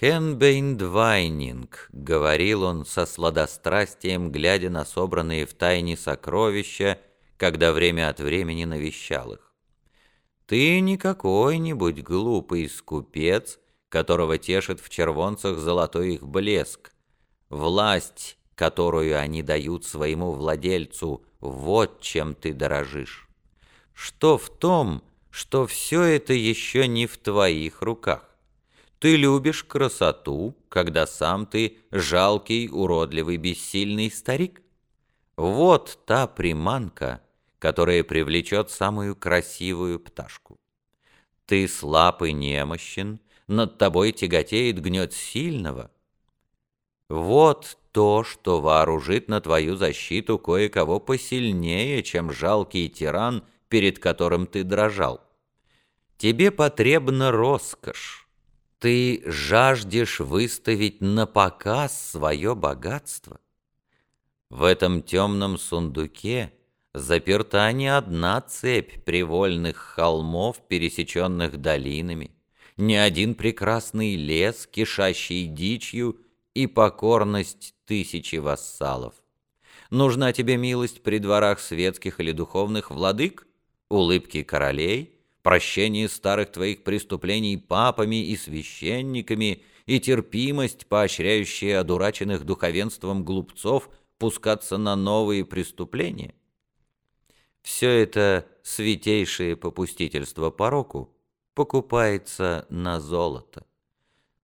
«Хенбейн Двайнинг», — говорил он со сладострастием, глядя на собранные в тайне сокровища, когда время от времени навещал их. «Ты не какой-нибудь глупый скупец, которого тешит в червонцах золотой их блеск. Власть, которую они дают своему владельцу, вот чем ты дорожишь. Что в том, что все это еще не в твоих руках? Ты любишь красоту, когда сам ты жалкий, уродливый, бессильный старик? Вот та приманка, которая привлечет самую красивую пташку. Ты слаб и немощен, над тобой тяготеет гнет сильного. Вот то, что вооружит на твою защиту кое-кого посильнее, чем жалкий тиран, перед которым ты дрожал. Тебе потребна роскошь, ты жаждешь выставить на показ свое богатство? В этом темном сундуке заперта не одна цепь привольных холмов, пересеченных долинами, не один прекрасный лес, кишащий дичью, и покорность тысячи вассалов. Нужна тебе милость при дворах светских или духовных владык, улыбки королей, прощение старых твоих преступлений папами и священниками и терпимость, поощряющая одураченных духовенством глупцов пускаться на новые преступления? Все это святейшее попустительство пороку покупается на золото.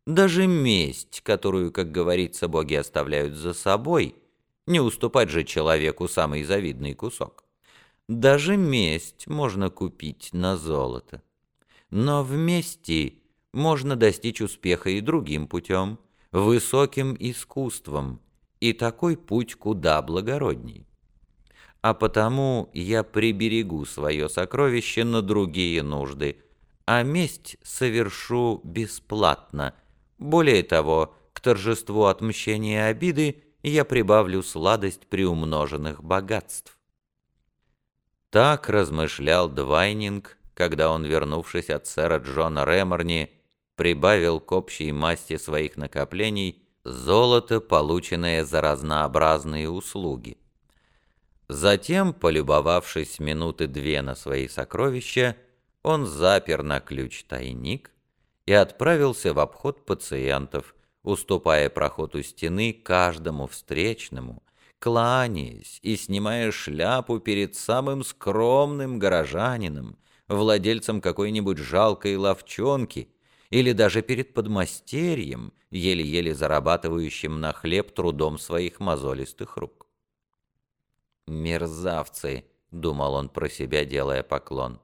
Даже месть, которую, как говорится, боги оставляют за собой, не уступать же человеку самый завидный кусок. Даже месть можно купить на золото. Но в мести можно достичь успеха и другим путем, высоким искусством, и такой путь куда благородней. А потому я приберегу свое сокровище на другие нужды, а месть совершу бесплатно. Более того, к торжеству отмщения обиды я прибавлю сладость приумноженных богатств. Так размышлял Двайнинг, когда он, вернувшись от сэра Джона Реморни, прибавил к общей масти своих накоплений золото, полученное за разнообразные услуги. Затем, полюбовавшись минуты две на свои сокровища, он запер на ключ тайник и отправился в обход пациентов, уступая проход у стены каждому встречному, кланяясь и снимая шляпу перед самым скромным горожанином, владельцем какой-нибудь жалкой ловчонки, или даже перед подмастерьем, еле-еле зарабатывающим на хлеб трудом своих мозолистых рук. «Мерзавцы!» — думал он про себя, делая поклон.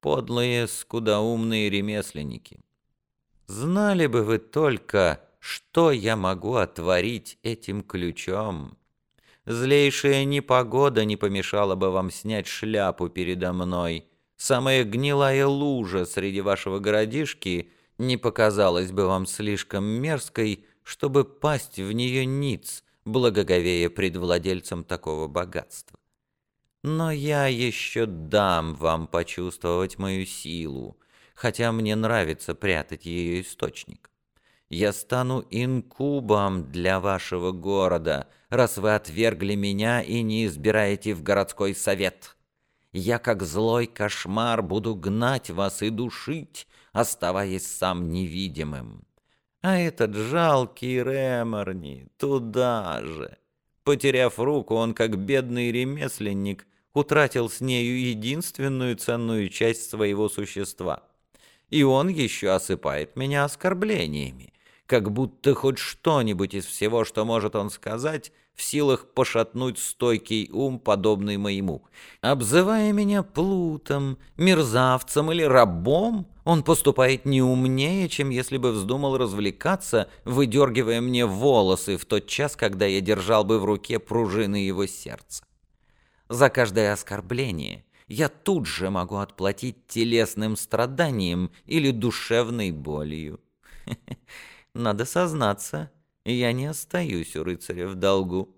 «Подлые, скудоумные ремесленники! Знали бы вы только, что я могу отворить этим ключом!» Злейшая непогода не помешала бы вам снять шляпу передо мной. Самая гнилая лужа среди вашего городишки не показалась бы вам слишком мерзкой, чтобы пасть в нее ниц, благоговея пред владельцем такого богатства. Но я еще дам вам почувствовать мою силу, хотя мне нравится прятать ее источник. Я стану инкубом для вашего города, раз вы отвергли меня и не избираете в городской совет. Я, как злой кошмар, буду гнать вас и душить, оставаясь сам невидимым. А этот жалкий Реморни туда же. Потеряв руку, он, как бедный ремесленник, утратил с нею единственную ценную часть своего существа. И он еще осыпает меня оскорблениями как будто хоть что-нибудь из всего, что может он сказать, в силах пошатнуть стойкий ум, подобный моему. Обзывая меня плутом, мерзавцем или рабом, он поступает не умнее, чем если бы вздумал развлекаться, выдергивая мне волосы в тот час, когда я держал бы в руке пружины его сердца. За каждое оскорбление я тут же могу отплатить телесным страданием или душевной болью. Надо сознаться, я не остаюсь у рыцаря в долгу.